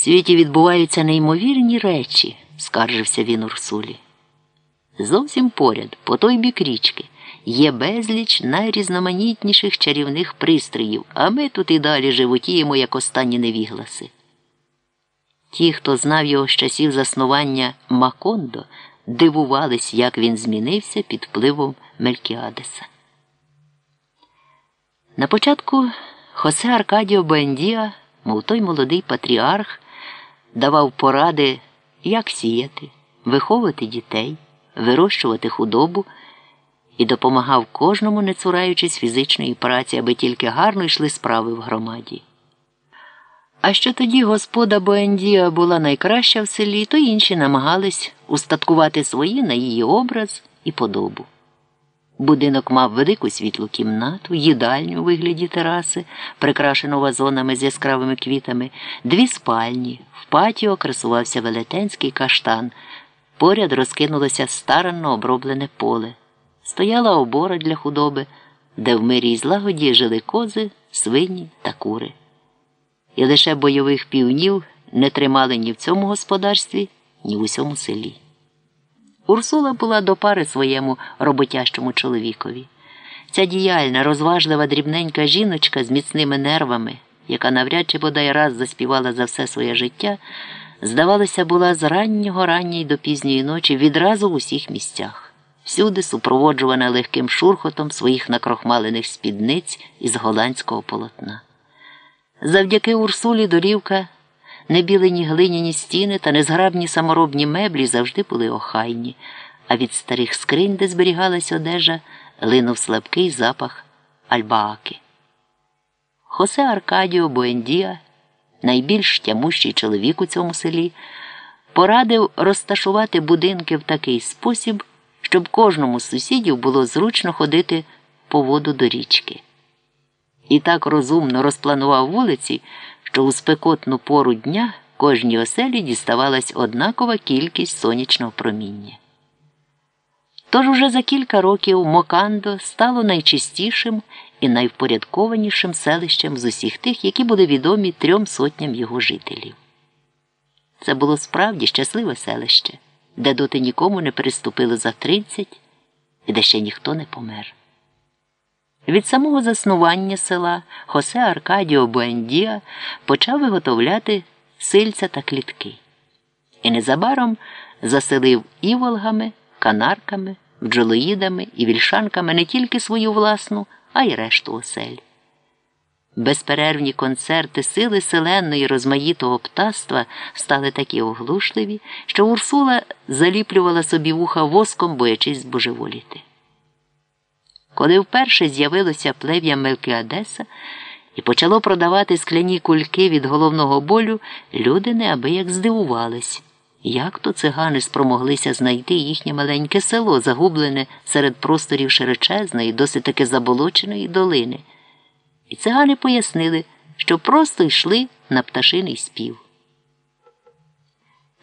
світі відбуваються неймовірні речі, скаржився він Урсулі. Зовсім поряд, по той бік річки, є безліч найрізноманітніших чарівних пристроїв, а ми тут і далі животіємо, як останні невігласи. Ті, хто знав його з часів заснування Макондо, дивувались, як він змінився під впливом Мелькіадеса. На початку Хосе Аркадіо Буендіа, мов той молодий патріарх, давав поради, як сіяти, виховувати дітей, вирощувати худобу і допомагав кожному, не цураючись фізичної праці, аби тільки гарно йшли справи в громаді. А що тоді господа Боендія була найкраща в селі, то інші намагались устаткувати свої на її образ і подобу. Будинок мав велику світлу кімнату, їдальню у вигляді тераси, прикрашену вазонами з яскравими квітами, дві спальні, в патіо красувався велетенський каштан, поряд розкинулося старанно оброблене поле, стояла обора для худоби, де в мирі й злагоді жили кози, свині та кури. І лише бойових півнів не тримали ні в цьому господарстві, ні в усьому селі. Урсула була до пари своєму роботящому чоловікові. Ця діяльна, розважлива дрібненька жіночка з міцними нервами, яка навряд чи бодай раз заспівала за все своє життя, здавалося, була з раннього ранньої до пізньої ночі відразу в усіх місцях, всюди супроводжувана легким шурхотом своїх накрохмалених спідниць із голландського полотна. Завдяки Урсулі долівка Небілені глиняні стіни та незграбні саморобні меблі завжди були охайні, а від старих скринь, де зберігалась одежа, линув слабкий запах альбааки. Хосе Аркадіо Буендія, найбільш тямущий чоловік у цьому селі, порадив розташувати будинки в такий спосіб, щоб кожному з сусідів було зручно ходити по воду до річки. І так розумно розпланував вулиці що у спекотну пору дня кожній оселі діставалась однакова кількість сонячного проміння. Тож уже за кілька років Мокандо стало найчистішим і найвпорядкованішим селищем з усіх тих, які були відомі трьом сотням його жителів. Це було справді щасливе селище, де доти нікому не переступило за тридцять і де ще ніхто не помер. Від самого заснування села Хосе Аркадіо Буендіа почав виготовляти сильця та клітки. І незабаром заселив іволгами, канарками, бджолоїдами і вільшанками не тільки свою власну, а й решту осель. Безперервні концерти сили селенної розмаїтого птаства стали такі оглушливі, що Урсула заліплювала собі вуха воском, боячись збожеволіти. Коли вперше з'явилося плев'я Мелкіадеса і почало продавати скляні кульки від головного болю, люди неабияк здивувались, як то цигани спромоглися знайти їхнє маленьке село, загублене серед просторів широчезної, досить таки заболоченої долини. І цигани пояснили, що просто йшли на пташиний спів.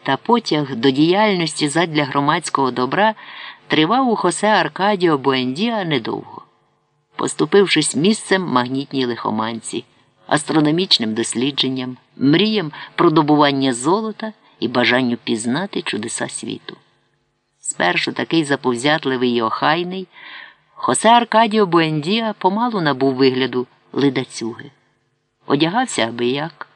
Та потяг до діяльності задля громадського добра тривав у Хосе Аркадіо Буендіа недовго, поступившись місцем магнітній лихоманці, астрономічним дослідженням, мріям про добування золота і бажанню пізнати чудеса світу. Спершу такий заповзятливий і охайний, Хосе Аркадіо Буендіа помалу набув вигляду лидацюги. Одягався аби як,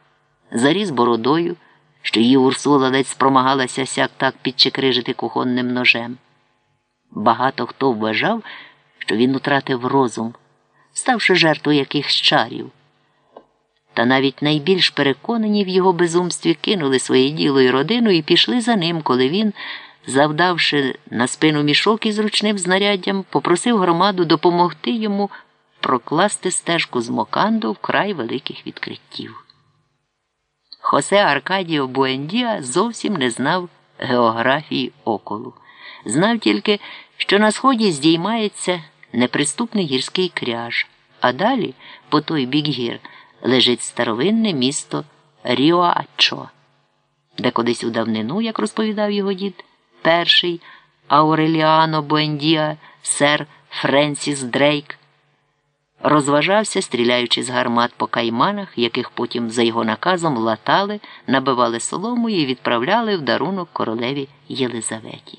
заріс бородою, що її Урсула ледь спромагалася сяк так підчекрижити кухонним ножем. Багато хто вважав, що він утратив розум, ставши жертвою якихось чарів. Та навіть найбільш переконані в його безумстві кинули своє діло і родину і пішли за ним, коли він, завдавши на спину мішок із ручним знаряддям, попросив громаду допомогти йому прокласти стежку з Мокандо в край великих відкриттів. Хосе Аркадіо Буендіа зовсім не знав географії околу. Знав тільки, що на сході здіймається неприступний гірський кряж, а далі, по той бік гір, лежить старовинне місто Ріоачо, де колись у давнину, як розповідав його дід, перший Ауреліано Буендіа, сер Френсіс Дрейк розважався, стріляючи з гармат по кайманах, яких потім за його наказом латали, набивали соломою і відправляли в дарунок королеві Єлизаветі.